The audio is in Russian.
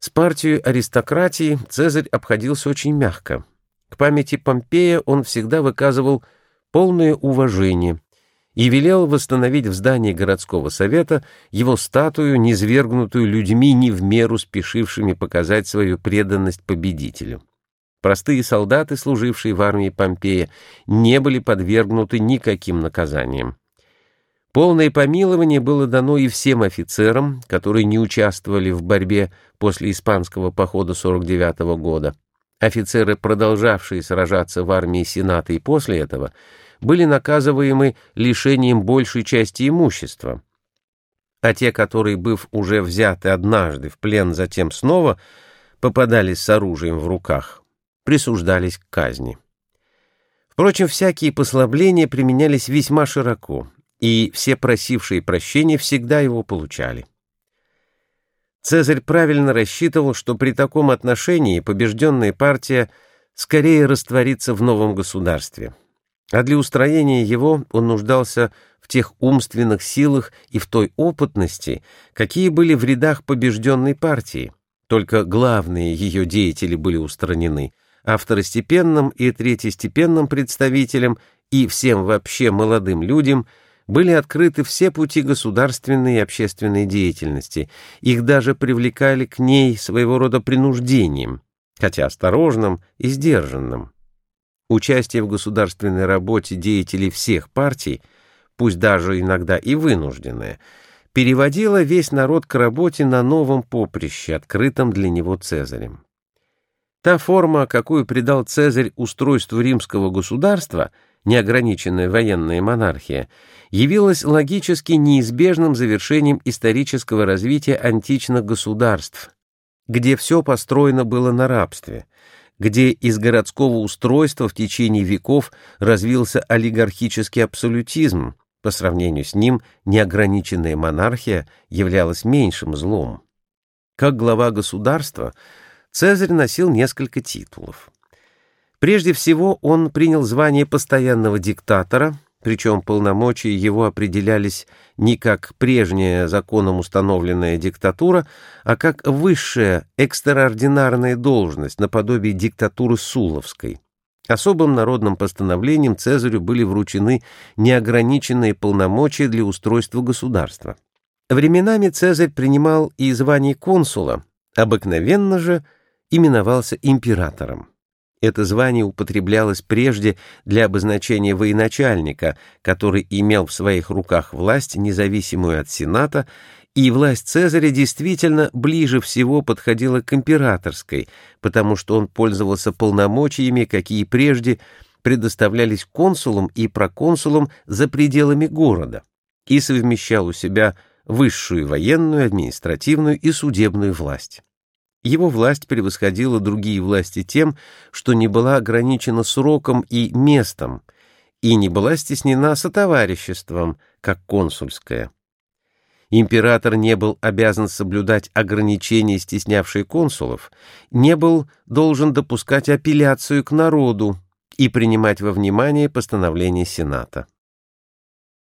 С партией аристократии Цезарь обходился очень мягко. К памяти Помпея он всегда выказывал полное уважение и велел восстановить в здании городского совета его статую, низвергнутую людьми, не в меру спешившими показать свою преданность победителю. Простые солдаты, служившие в армии Помпея, не были подвергнуты никаким наказаниям. Полное помилование было дано и всем офицерам, которые не участвовали в борьбе после испанского похода 49 -го года. Офицеры, продолжавшие сражаться в армии Сената и после этого, были наказываемы лишением большей части имущества. А те, которые, быв уже взяты однажды в плен, затем снова попадались с оружием в руках, присуждались к казни. Впрочем, всякие послабления применялись весьма широко и все просившие прощения всегда его получали. Цезарь правильно рассчитывал, что при таком отношении побежденная партия скорее растворится в новом государстве, а для устроения его он нуждался в тех умственных силах и в той опытности, какие были в рядах побежденной партии, только главные ее деятели были устранены, а второстепенным и третьестепенным представителям и всем вообще молодым людям – были открыты все пути государственной и общественной деятельности, их даже привлекали к ней своего рода принуждением, хотя осторожным и сдержанным. Участие в государственной работе деятелей всех партий, пусть даже иногда и вынужденное, переводило весь народ к работе на новом поприще, открытом для него Цезарем. Та форма, какую придал Цезарь устройству римского государства – неограниченная военная монархия, явилась логически неизбежным завершением исторического развития античных государств, где все построено было на рабстве, где из городского устройства в течение веков развился олигархический абсолютизм, по сравнению с ним неограниченная монархия являлась меньшим злом. Как глава государства Цезарь носил несколько титулов. Прежде всего он принял звание постоянного диктатора, причем полномочия его определялись не как прежняя законом установленная диктатура, а как высшая экстраординарная должность наподобие диктатуры Суловской. Особым народным постановлением Цезарю были вручены неограниченные полномочия для устройства государства. Временами Цезарь принимал и звание консула, обыкновенно же именовался императором. Это звание употреблялось прежде для обозначения военачальника, который имел в своих руках власть, независимую от Сената, и власть Цезаря действительно ближе всего подходила к императорской, потому что он пользовался полномочиями, какие прежде предоставлялись консулам и проконсулам за пределами города, и совмещал у себя высшую военную, административную и судебную власть. Его власть превосходила другие власти тем, что не была ограничена сроком и местом, и не была стеснена сотовариществом, как консульская. Император не был обязан соблюдать ограничения, стеснявшие консулов, не был должен допускать апелляцию к народу и принимать во внимание постановление Сената.